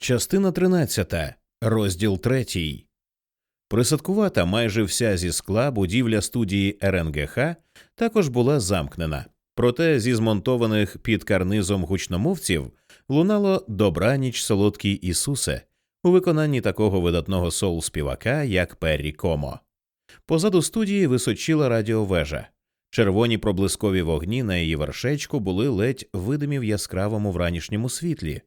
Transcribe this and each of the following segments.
Частина 13. Розділ 3. Присадкувата майже вся зі скла будівля студії РНГХ також була замкнена, проте зі змонтованих під карнизом гучномовців лунало добраніч солодкий Ісусе у виконанні такого видатного соул співака, як Перрі Комо. Позаду студії височила радіовежа. Червоні проблискові вогні на її вершечку були ледь видимі в яскравому вранішньому світлі.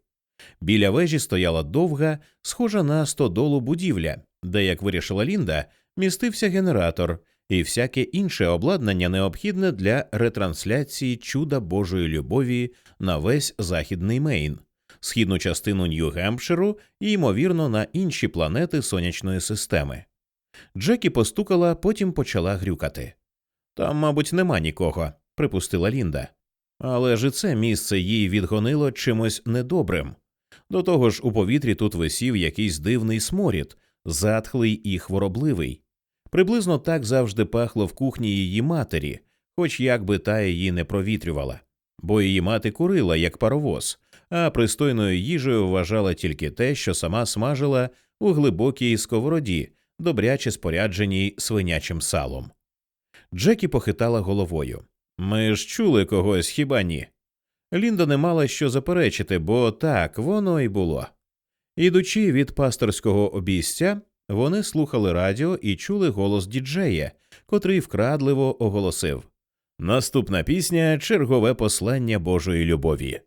Біля вежі стояла довга, схожа на стодолу будівля, де, як вирішила Лінда, містився генератор і всяке інше обладнання необхідне для ретрансляції чуда Божої любові на весь західний Мейн, східну частину Нью-Гемпширу і, ймовірно, на інші планети сонячної системи. Джекі постукала, потім почала грюкати. Там, мабуть, нема нікого, припустила Лінда. Але ж і це місце їй відгонило чимось недобрим. До того ж, у повітрі тут висів якийсь дивний сморід, затхлий і хворобливий. Приблизно так завжди пахло в кухні її матері, хоч як би та її не провітрювала, бо її мати курила, як паровоз, а пристойною їжею вважала тільки те, що сама смажила у глибокій сковороді, добряче спорядженій свинячим салом. Джекі похитала головою. Ми ж чули когось хіба ні? Лінда не мала що заперечити, бо так воно і було. Ідучи від пасторського обійстя, вони слухали радіо і чули голос діджея, котрий вкрадливо оголосив Наступна пісня чергове послання Божої любові.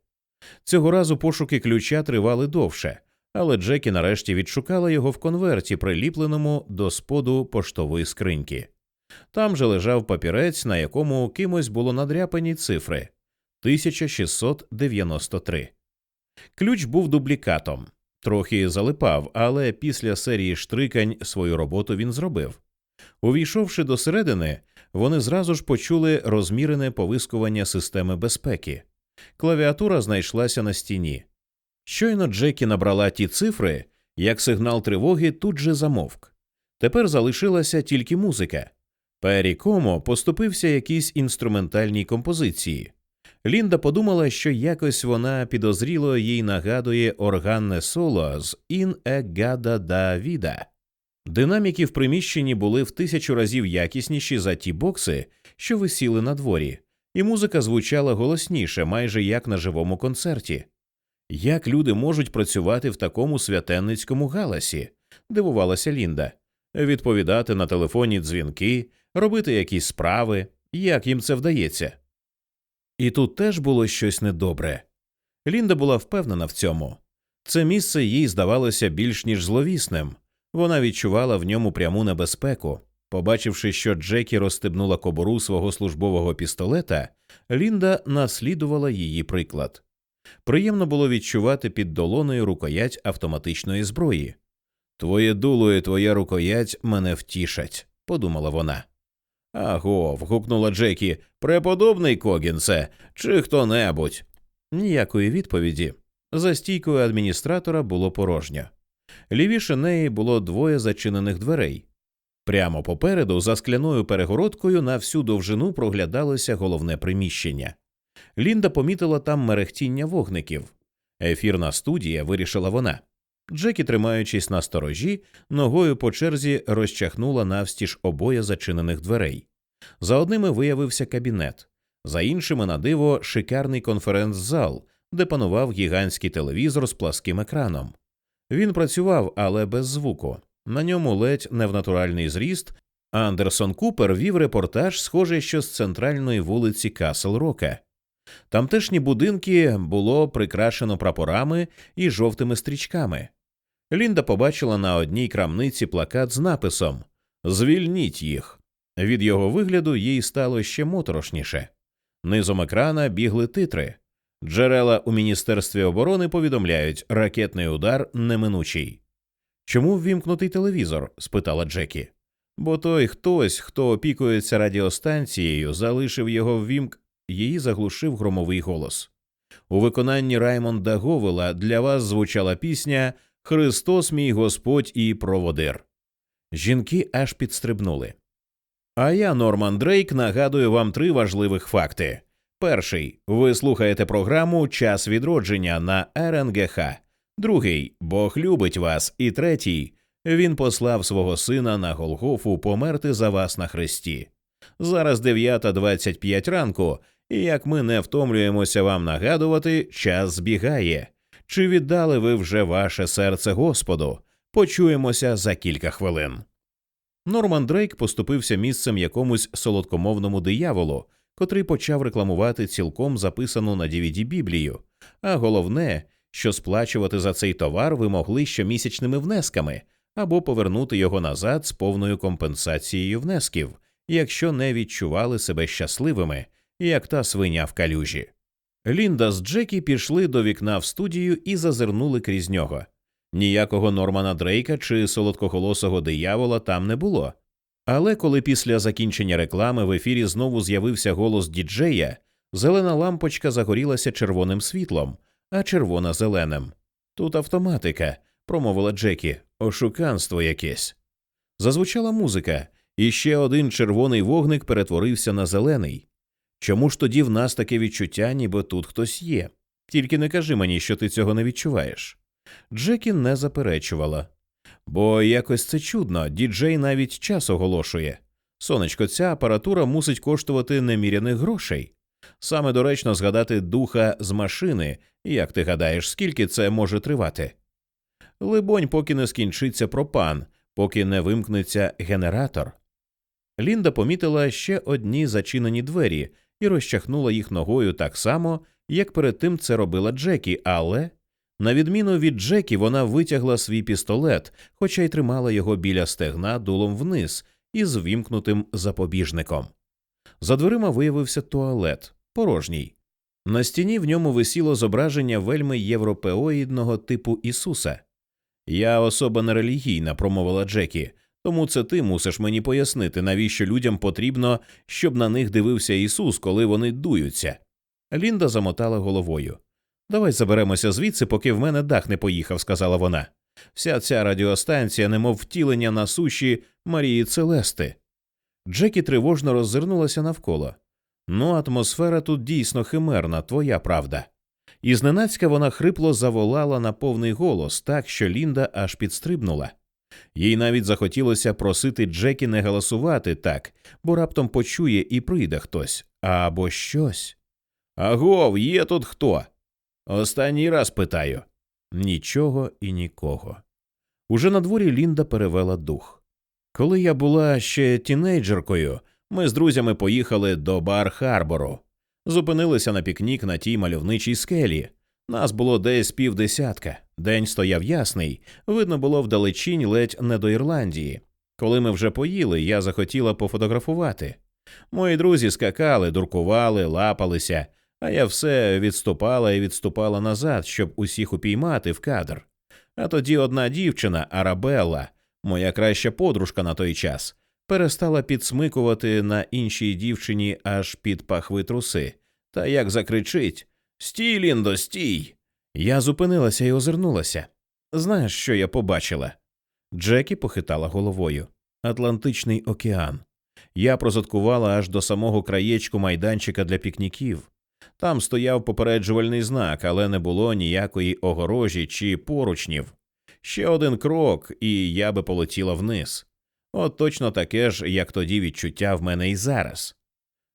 Цього разу пошуки ключа тривали довше, але Джекі нарешті відшукала його в конверті, приліпленому до споду поштової скриньки. Там же лежав папірець, на якому кимось було надряпані цифри 1693. Ключ був дублікатом, трохи залипав, але після серії штрикань свою роботу він зробив. Увійшовши до середини, вони зразу ж почули розмірене повискування системи безпеки. Клавіатура знайшлася на стіні. Щойно Джекі набрала ті цифри, як сигнал тривоги тут же замовк. Тепер залишилася тільки музика. Пері Комо поступився якійсь інструментальній композиції. Лінда подумала, що якось вона підозріло їй нагадує органне соло з «In e gada da vida». Динаміки в приміщенні були в тисячу разів якісніші за ті бокси, що висіли на дворі, і музика звучала голосніше, майже як на живому концерті. Як люди можуть працювати в такому святенницькому галасі? дивувалася Лінда, відповідати на телефонні дзвінки, робити якісь справи, як їм це вдається. І тут теж було щось недобре. Лінда була впевнена в цьому. Це місце їй здавалося більш ніж зловісним. Вона відчувала в ньому пряму небезпеку. Побачивши, що Джекі розстебнула кобуру свого службового пістолета, Лінда наслідувала її приклад. Приємно було відчувати під долоною рукоять автоматичної зброї. Твоє дуло і твоя рукоять мене втішать, подумала вона. Аго. вгукнула Джекі. Преподобний Когінсе, чи хто небудь. Ніякої відповіді. За стійкою адміністратора було порожньо. Лівіше неї було двоє зачинених дверей. Прямо попереду, за скляною перегородкою, на всю довжину проглядалося головне приміщення. Лінда помітила там мерехтіння вогників. Ефірна студія, вирішила вона. Джекі, тримаючись на сторожі, ногою по черзі розчахнула навстіж обоє зачинених дверей. За одними виявився кабінет, за іншими на диво шикарний конференц-зал, де панував гігантський телевізор з пласким екраном. Він працював, але без звуку. На ньому ледь не в натуральний зріст. Андерсон Купер вів репортаж, схожий що з центральної вулиці Касл Рока. Тамтешні будинки було прикрашено прапорами і жовтими стрічками. Лінда побачила на одній крамниці плакат з написом Звільніть їх. Від його вигляду їй стало ще моторошніше. Низом екрана бігли титри. Джерела у Міністерстві оборони повідомляють, ракетний удар неминучий. Чому ввімкнутий телевізор? спитала Джекі. Бо той хтось, хто опікується радіостанцією, залишив його ввімк, її заглушив громовий голос. У виконанні Раймонда Говела для вас звучала пісня Христос, мій Господь і проводир. Жінки аж підстрибнули. А я, Норман Дрейк, нагадую вам три важливих факти. Перший ви слухаєте програму Час відродження на РНГХ. другий Бог любить вас, і третій він послав свого сина на Голгофу померти за вас на хресті. Зараз 9.25 ранку, і як ми не втомлюємося вам нагадувати, час збігає. Чи віддали ви вже ваше серце Господу? Почуємося за кілька хвилин. Норман Дрейк поступився місцем якомусь солодкомовному дияволу, котрий почав рекламувати цілком записану на DVD Біблію, а головне, що сплачувати за цей товар ви могли щомісячними внесками або повернути його назад з повною компенсацією внесків, якщо не відчували себе щасливими, як та свиня в калюжі. Лінда з Джекі пішли до вікна в студію і зазирнули крізь нього. Ніякого Нормана Дрейка чи солодкоголосого диявола там не було. Але коли після закінчення реклами в ефірі знову з'явився голос діджея, зелена лампочка загорілася червоним світлом, а червона зеленим. Тут автоматика, промовила Джекі, ошуканство якесь. Зазвучала музика, і ще один червоний вогник перетворився на зелений. Чому ж тоді в нас таке відчуття, ніби тут хтось є? Тільки не кажи мені, що ти цього не відчуваєш. Джекі не заперечувала. Бо якось це чудно, діджей навіть час оголошує. Сонечко, ця апаратура мусить коштувати неміряних грошей. Саме доречно згадати духа з машини, як ти гадаєш, скільки це може тривати? Либонь, поки не скінчиться пропан, поки не вимкнеться генератор. Лінда помітила ще одні зачинені двері і розчахнула їх ногою так само, як перед тим це робила Джекі, але, на відміну від Джекі, вона витягла свій пістолет, хоча й тримала його біля стегна дулом вниз із вімкнутим запобіжником. За дверима виявився туалет порожній. На стіні в ньому висіло зображення вельми європеоїдного типу Ісуса. Я особа нерелігійна, промовила Джекі, тому це ти мусиш мені пояснити, навіщо людям потрібно, щоб на них дивився Ісус, коли вони дуються. Лінда замотала головою. Давай заберемося звідси, поки в мене дах не поїхав, сказала вона. Вся ця радіостанція, немов втілення на суші Марії Целести. Джекі тривожно роззирнулася навколо. Ну, атмосфера тут дійсно химерна, твоя правда. І зненацька вона хрипло заволала на повний голос, так що Лінда аж підстрибнула. Їй навіть захотілося просити Джекі не голосувати так, бо раптом почує і прийде хтось або щось. Агов, є тут хто? Останній раз питаю. Нічого і нікого. Уже на дворі Лінда перевела дух. Коли я була ще тінейджеркою, ми з друзями поїхали до бар Харбору, зупинилися на пікнік на тій мальовничій скелі. Нас було десь півдесятка. День стояв ясний, видно було вдалечінь ледь не до Ірландії. Коли ми вже поїли, я захотіла пофотографувати. Мої друзі скакали, дуркували, лапалися, а я все відступала і відступала назад, щоб усіх упіймати в кадр. А тоді одна дівчина, Арабелла, моя краща подружка на той час, перестала підсмикувати на іншій дівчині аж під пахви труси, та як закричить Стій, Ліндо, стій. Я зупинилася і озирнулася. Знаєш, що я побачила? Джекі похитала головою. Атлантичний океан. Я прозадкувала аж до самого краєчку майданчика для пікніків. Там стояв попереджувальний знак, але не було ніякої огорожі чи поручнів. Ще один крок, і я би полетіла вниз. От точно таке ж, як тоді відчуття в мене і зараз.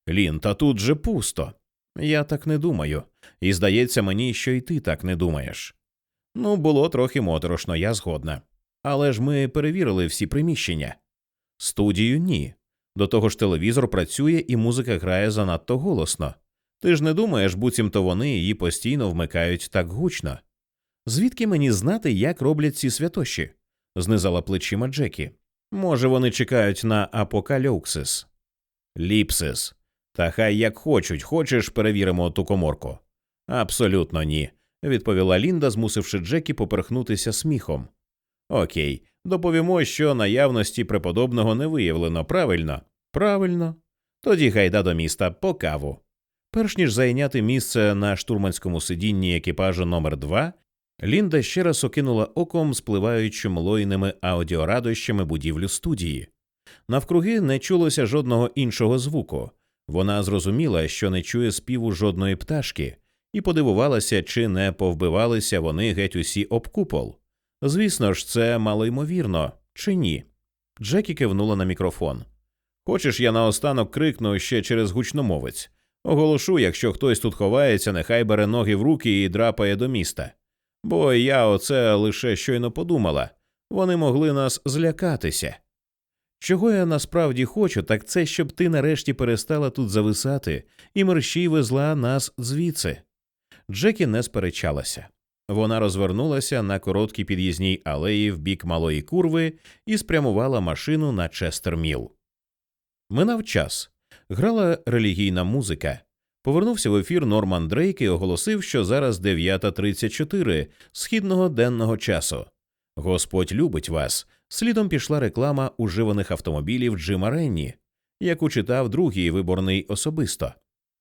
Лін, та тут же пусто. Я так не думаю, і здається мені, що й ти так не думаєш. Ну, було трохи моторошно, я згодна. Але ж ми перевірили всі приміщення. Студію ні. До того ж телевізор працює і музика грає занадто голосно. Ти ж не думаєш, буцімто вони її постійно вмикають так гучно. Звідки мені знати, як роблять ці святощі? знизала плечима Джекі. Може, вони чекають на апокалюксис. Ліпсис. Та хай як хочуть, хочеш, перевіримо ту коморку. Абсолютно ні, відповіла Лінда, змусивши Джекі поперхнутися сміхом. Окей, доповімо, що наявності преподобного не виявлено, правильно? Правильно. Тоді гайда до міста по каву. Перш ніж зайняти місце на штурманському сидінні екіпажу номер 2 Лінда ще раз окинула оком спливаючим лойними аудіорадощами будівлю студії. Навкруги не чулося жодного іншого звуку. Вона зрозуміла, що не чує співу жодної пташки, і подивувалася, чи не повбивалися вони геть усі об купол. Звісно ж, це малоймовірно, чи ні? Джекі кивнула на мікрофон. Хочеш, я наостанок крикну ще через гучномовець. Оголошу, якщо хтось тут ховається, нехай бере ноги в руки і драпає до міста. Бо я оце лише щойно подумала вони могли нас злякатися. Чого я насправді хочу, так це щоб ти нарешті перестала тут зависати і мерщій везла нас звідси. Джекі не сперечалася. Вона розвернулася на короткій під'їзній алеї в бік малої курви і спрямувала машину на Честерміл. Минав час. Грала релігійна музика. Повернувся в ефір Норман Дрейк і оголосив, що зараз 9.34 східного денного часу. Господь любить вас. Слідом пішла реклама уживаних автомобілів Джима Ренні, яку читав другий виборний особисто.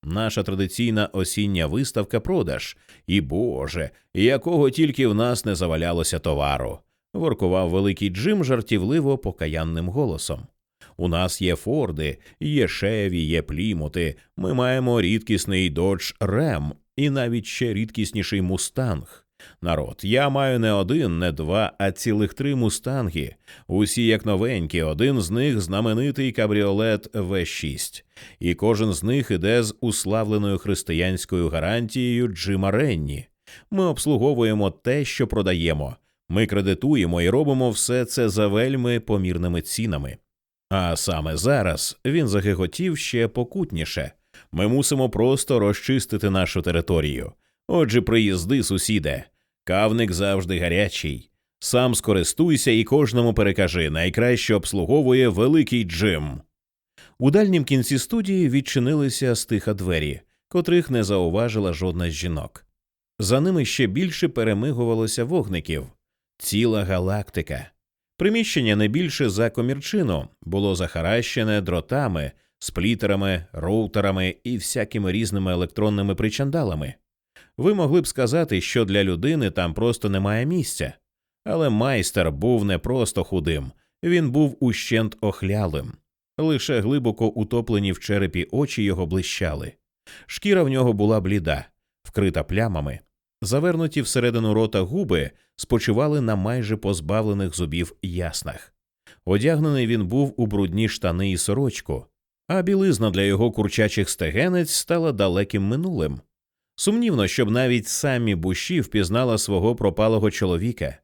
Наша традиційна осіння виставка продаж, і Боже, якого тільки в нас не завалялося товару, воркував великий Джим жартівливо покаянним голосом. У нас є Форди, є Шеві, є плімути. Ми маємо рідкісний Dodge Ram і навіть ще рідкісніший мустанг. Народ, я маю не один, не два, а цілих три мустанги. Усі як новенькі, один з них знаменитий кабріолет В6, і кожен з них іде з уславленою християнською гарантією Джима Ренні. Ми обслуговуємо те, що продаємо. Ми кредитуємо і робимо все це за вельми помірними цінами. А саме зараз він загиготів ще покутніше. Ми мусимо просто розчистити нашу територію. Отже, приїзди, сусіде, кавник завжди гарячий. Сам скористуйся і кожному перекажи найкраще обслуговує великий Джим. У дальнім кінці студії відчинилися стиха двері, котрих не зауважила жодна з жінок. За ними ще більше перемигувалося вогників, ціла галактика. Приміщення не більше за комірчину було захаращене дротами, сплітерами, роутерами і всякими різними електронними причандалами. Ви могли б сказати, що для людини там просто немає місця, але майстер був не просто худим, він був ущент охлялим. Лише глибоко утоплені в черепі очі його блищали. Шкіра в нього була бліда, вкрита плямами. Завернуті всередину рота губи спочивали на майже позбавлених зубів яснах. Одягнений він був у брудні штани і сорочку, а білизна для його курчачих стегенець стала далеким минулим. Сумнівно, щоб навіть самі буші впізнала свого пропалого чоловіка.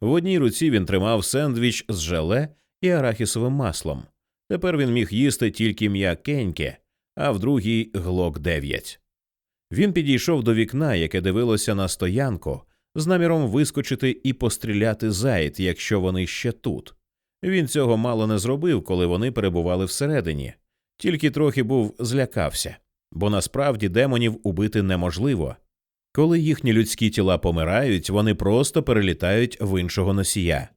В одній руці він тримав сендвіч з желе і арахісовим маслом. Тепер він міг їсти тільки м'якеньке, а в другій глок дев'ять. Він підійшов до вікна, яке дивилося на стоянку, з наміром вискочити і постріляти зайд, якщо вони ще тут. Він цього мало не зробив, коли вони перебували всередині, тільки трохи був злякався, бо насправді демонів убити неможливо. Коли їхні людські тіла помирають, вони просто перелітають в іншого носія.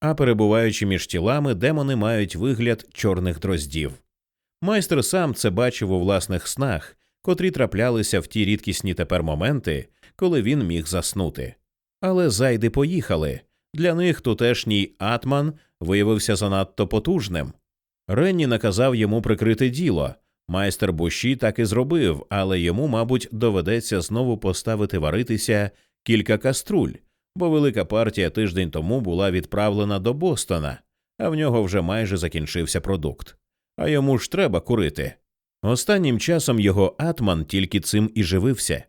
А перебуваючи між тілами, демони мають вигляд чорних дроздів. Майстер сам це бачив у власних снах, котрі траплялися в ті рідкісні тепер моменти, коли він міг заснути. Але зайди поїхали. Для них тутешній атман виявився занадто потужним. Ренні наказав йому прикрити діло. Майстер Буші так і зробив, але йому, мабуть, доведеться знову поставити варитися кілька каструль, бо велика партія тиждень тому була відправлена до Бостона, а в нього вже майже закінчився продукт. А йому ж треба курити. Останнім часом його атман тільки цим і живився.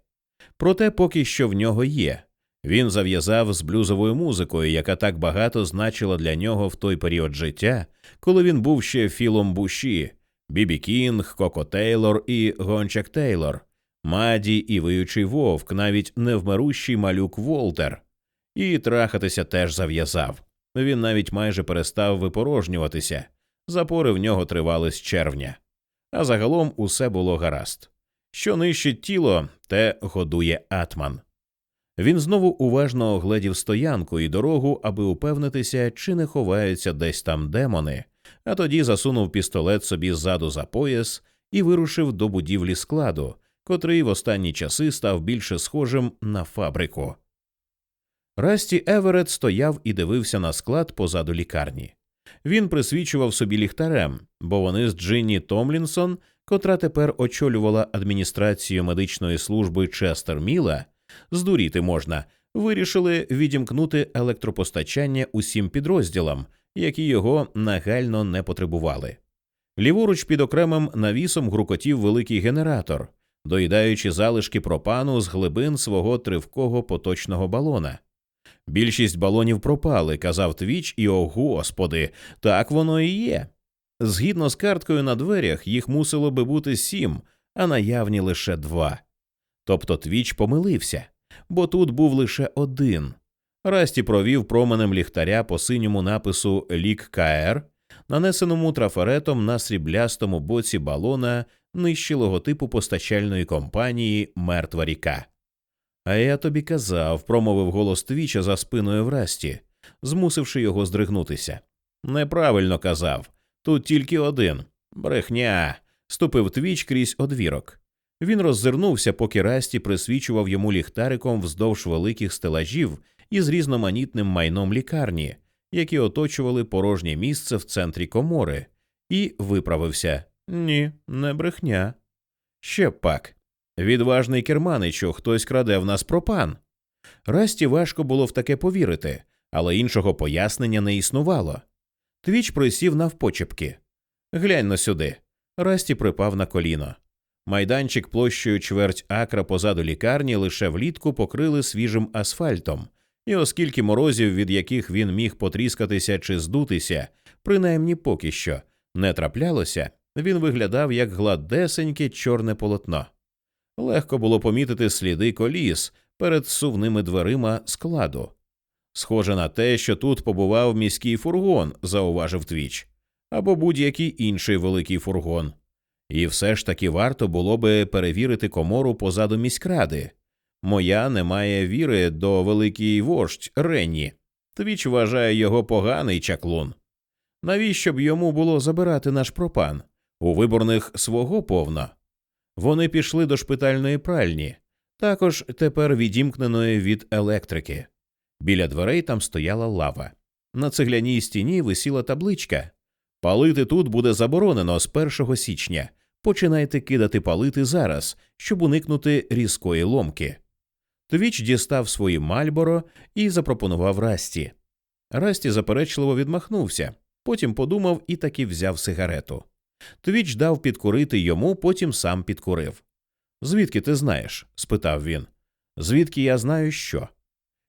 Проте поки що в нього є. Він зав'язав з блюзовою музикою, яка так багато значила для нього в той період життя, коли він був ще Філом Буші, Бібі Кінг, Коко Тейлор і Гончак Тейлор, Маді і виючий вовк, навіть невмирущий малюк Волтер. І трахатися теж зав'язав. Він навіть майже перестав випорожнюватися. Запори в нього тривали з червня. А загалом усе було гаразд. Що нищить тіло, те годує атман. Він знову уважно огледів стоянку і дорогу, аби упевнитися, чи не ховаються десь там демони, а тоді засунув пістолет собі ззаду за пояс і вирушив до будівлі складу, котрий в останні часи став більше схожим на фабрику. Расті Еверет стояв і дивився на склад позаду лікарні. Він присвічував собі ліхтарем, бо вони з Джинні Томлінсон котра тепер очолювала адміністрацію медичної служби Честер Міла, здуріти можна, вирішили відімкнути електропостачання усім підрозділам, які його нагально не потребували. Ліворуч під окремим навісом грукотів великий генератор, доїдаючи залишки пропану з глибин свого тривкого поточного балона. Більшість балонів пропали, казав Твіч, і о господи, так воно і є. Згідно з карткою на дверях, їх мусило би бути сім, а наявні лише два. Тобто Твіч помилився, бо тут був лише один. Расті провів променем ліхтаря по синьому напису Лік КР, нанесеному трафаретом на сріблястому боці балона нижче логотипу постачальної компанії Мертва ріка. А я тобі казав, промовив голос Твіча за спиною Врасті, змусивши його здригнутися. Неправильно казав. Тут тільки один. Брехня. ступив Твіч крізь одвірок. Він роззирнувся, поки Расті присвічував йому ліхтариком вздовж великих стелажів із різноманітним майном лікарні, які оточували порожнє місце в центрі комори, і виправився ні, не брехня. Ще пак. Відважний керманичу, хтось краде в нас пропан. Расті важко було в таке повірити, але іншого пояснення не існувало. Твіч присів навпочепки. Глянь на сюди. Расті припав на коліно. Майданчик площею чверть акра позаду лікарні лише влітку покрили свіжим асфальтом, і оскільки морозів, від яких він міг потріскатися чи здутися, принаймні поки що, не траплялося, він виглядав як гладесеньке чорне полотно. Легко було помітити сліди коліс перед сувними дверима складу. Схоже на те, що тут побував міський фургон, зауважив Твіч, або будь-який інший великий фургон. І все ж таки варто було би перевірити комору позаду міськради. Моя не має віри до великий вождь Ренні. Твіч вважає його поганий чаклун. Навіщо б йому було забирати наш пропан? У виборних свого повно. Вони пішли до шпитальної пральні, також тепер відімкненої від електрики. Біля дверей там стояла лава. На цегляній стіні висіла табличка Палити тут буде заборонено з 1 січня. Починайте кидати палити зараз, щоб уникнути різкої ломки. Твіч дістав свої мальборо і запропонував Расті. Расті заперечливо відмахнувся, потім подумав і таки взяв сигарету. Твіч дав підкурити йому, потім сам підкурив. Звідки ти знаєш? спитав він. Звідки я знаю що?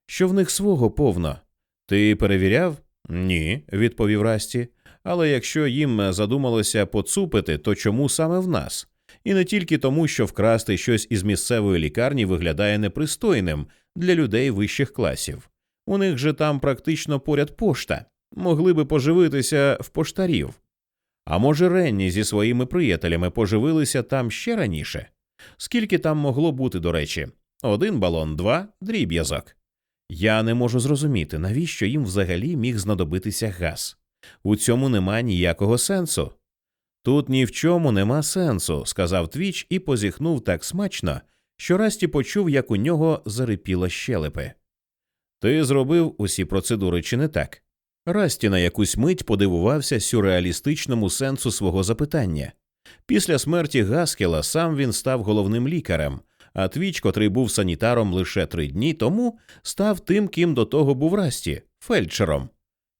Що в них свого повно. Ти перевіряв? Ні, відповів Расті. Але якщо їм задумалося поцупити, то чому саме в нас? І не тільки тому, що вкрасти щось із місцевої лікарні виглядає непристойним для людей вищих класів. У них же там практично поряд пошта, могли би поживитися в поштарів. А може, Ренні зі своїми приятелями поживилися там ще раніше? Скільки там могло бути, до речі, один балон, два дріб'язок. Я не можу зрозуміти, навіщо їм взагалі міг знадобитися газ. У цьому нема ніякого сенсу. Тут ні в чому нема сенсу, сказав Твіч і позіхнув так смачно, що Расті почув, як у нього зарипіло щелепи. Ти зробив усі процедури, чи не так? Расті на якусь мить подивувався сюрреалістичному сенсу свого запитання. Після смерті Гаскела сам він став головним лікарем, а Твіч, котрий був санітаром лише три дні тому, став тим, ким до того був Расті фельдшером.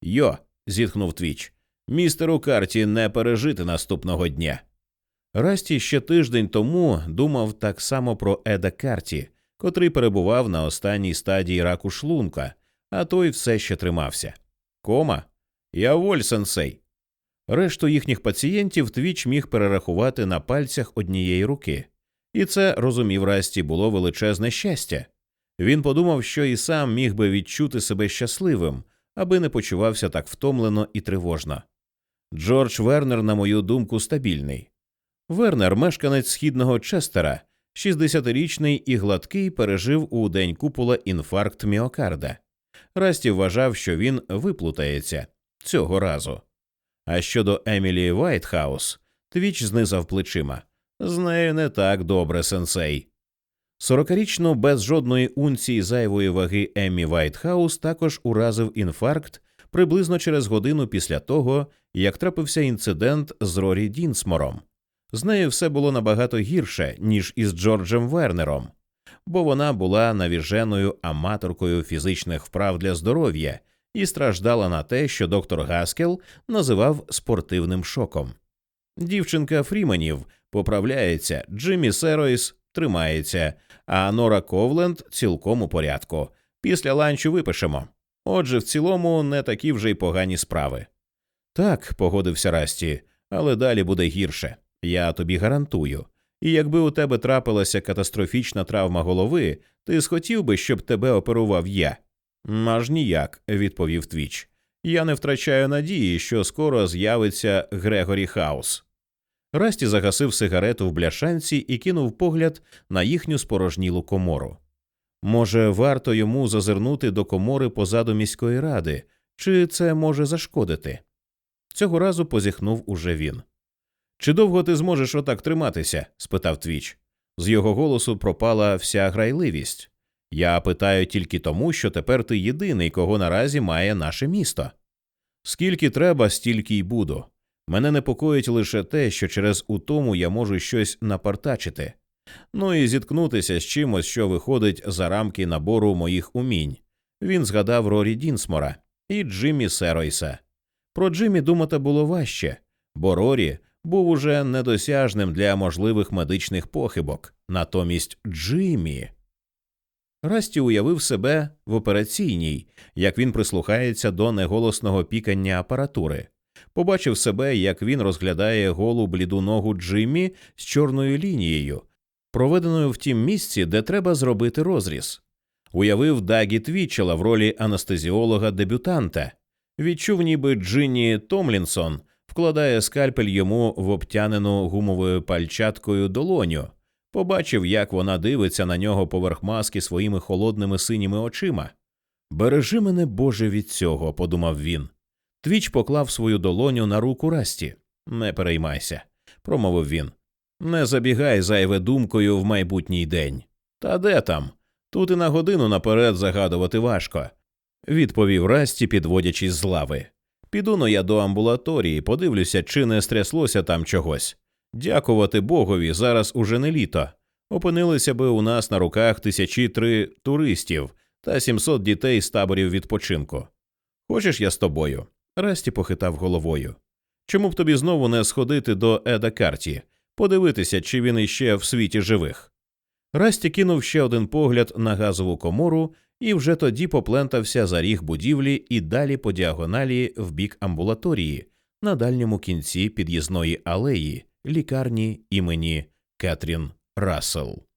Йо, зітхнув Твіч, містеру Карті не пережити наступного дня. Расті ще тиждень тому думав так само про Еда Карті, котрий перебував на останній стадії раку шлунка, а той все ще тримався. Кома? Я воль, сенсей. Решту їхніх пацієнтів твіч міг перерахувати на пальцях однієї руки, і це, розумів Расті, було величезне щастя. Він подумав, що і сам міг би відчути себе щасливим, аби не почувався так втомлено і тривожно. Джордж Вернер, на мою думку, стабільний. Вернер, мешканець східного Честера, 60-річний і гладкий, пережив у день купола інфаркт міокарда. Расті вважав, що він виплутається цього разу. А щодо Емілі Вайтхаус, Твіч знизав плечима. З нею не так добре, сенсей. Сорокарічну без жодної унції зайвої ваги Еммі Вайтхаус також уразив інфаркт приблизно через годину після того, як трапився інцидент з Рорі Дінсмором. З нею все було набагато гірше, ніж із Джорджем Вернером, бо вона була навіженою аматоркою фізичних вправ для здоров'я і страждала на те, що доктор Гаскел називав спортивним шоком. Дівчинка Фріменів поправляється, Джиммі Серойс тримається, а Нора Ковленд цілком у порядку. Після ланчу випишемо. Отже, в цілому не такі вже й погані справи. Так, погодився Расті, але далі буде гірше. Я тобі гарантую. І якби у тебе трапилася катастрофічна травма голови, ти схотів би, щоб тебе оперував я? Аж ніяк, відповів Твіч. Я не втрачаю надії, що скоро з'явиться Грегорі Хаус. Расті загасив сигарету в бляшанці і кинув погляд на їхню спорожнілу комору. Може, варто йому зазирнути до комори позаду міської ради, чи це може зашкодити? Цього разу позіхнув уже він. Чи довго ти зможеш отак триматися? спитав Твіч. З його голосу пропала вся грайливість. Я питаю тільки тому, що тепер ти єдиний, кого наразі має наше місто. Скільки треба, стільки й буду. Мене непокоїть лише те, що через утому я можу щось напартачити, ну і зіткнутися з чимось, що виходить за рамки набору моїх умінь. Він згадав Рорі Дінсмора і Джиммі Серойса. Про Джиммі думати було важче, бо Рорі був уже недосяжним для можливих медичних похибок, натомість Джиммі. Расті уявив себе в операційній, як він прислухається до неголосного пікання апаратури, побачив себе, як він розглядає голу бліду ногу Джиммі з чорною лінією, проведеною в тім місці, де треба зробити розріз. Уявив Дагі Твічела в ролі анестезіолога дебютанта, відчув, ніби Джинні Томлінсон вкладає скальпель йому в обтянену гумовою пальчаткою долоню. Побачив, як вона дивиться на нього поверх маски своїми холодними синіми очима. Бережи мене, Боже, від цього, подумав він. Твіч поклав свою долоню на руку Расті. Не переймайся, промовив він. Не забігай зайве думкою в майбутній день. Та де там? Тут і на годину наперед загадувати важко, відповів Расті, підводячись з лави. Піду но я до амбулаторії, подивлюся, чи не стряслося там чогось. Дякувати Богові, зараз уже не літо. Опинилися би у нас на руках тисячі три туристів та сімсот дітей з таборів відпочинку. Хочеш я з тобою? Расті похитав головою. Чому б тобі знову не сходити до Еда Карті, подивитися, чи він іще в світі живих? Расті кинув ще один погляд на газову комору і вже тоді поплентався за ріг будівлі і далі по діагоналі в бік амбулаторії на дальньому кінці під'їзної алеї лікарні імені Кетрін Рассел.